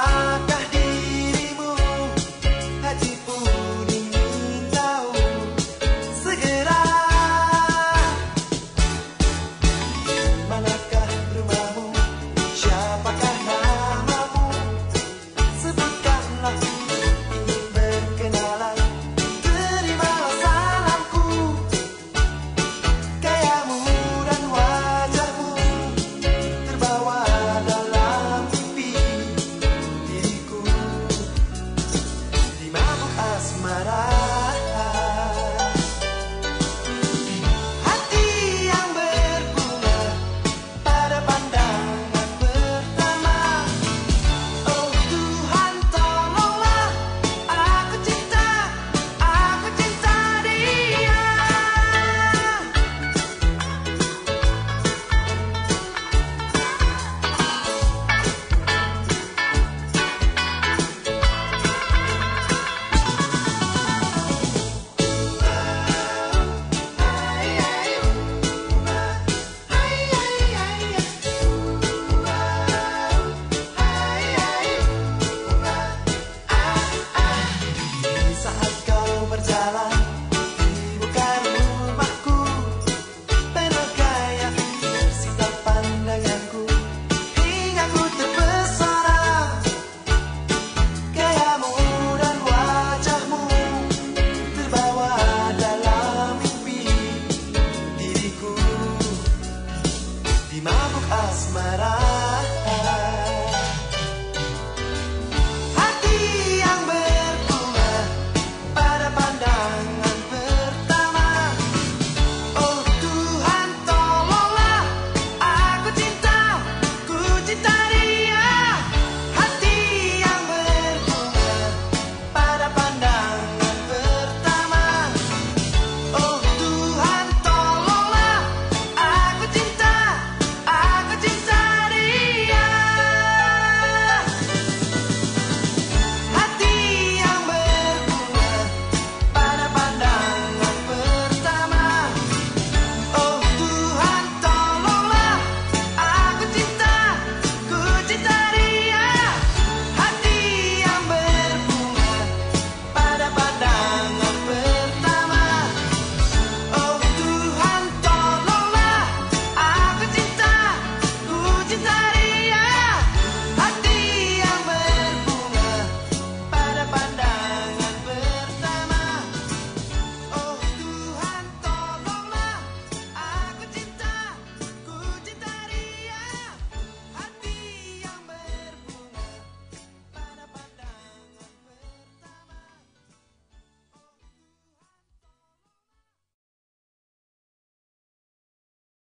why